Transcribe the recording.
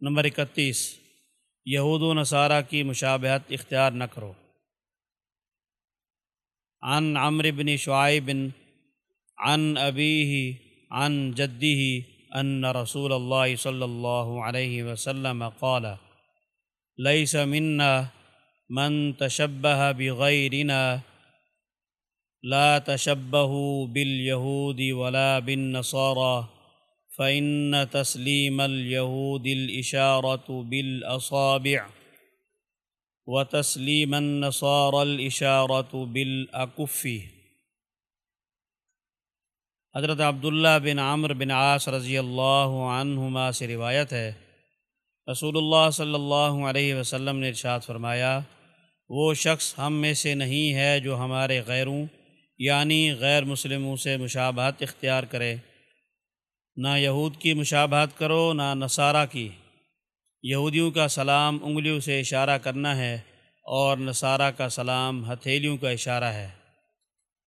Number اکتیس، یہود و نصارہ کی مشابہت اختیار نہ کرو۔ عن عمر بن شعیب، عن ابیہ، عن جدہ ان رسول اللہ صلی اللہ علیہ وسلم قال، لیس منا من تشبہ بغیرنا، لا تشبہوا بالیہود ولا بالنصارى فإن تسليم اليهود الإشارة بالأصابع وتسليم النصارى الإشارة بالأكف حضرت عبداللہ بن عمر بن عاص رضی اللہ عنہما سے روایت ہے۔ رسول اللہ صلی اللہ علیہ وسلم نے ارشاد فرمایا، وہ شخص ہم میں سے نہیں ہے جو ہمارے غیروں یعنی غیر مسلموں سے مشابہت اختیار کرے۔ نہ یہود کی مشابہت کرو، نہ نصارہ کی۔ یہودیوں کا سلام انگلیوں سے اشارہ کرنا ہے اور نصارہ کا سلام ہتھیلیوں کا اشارہ ہے۔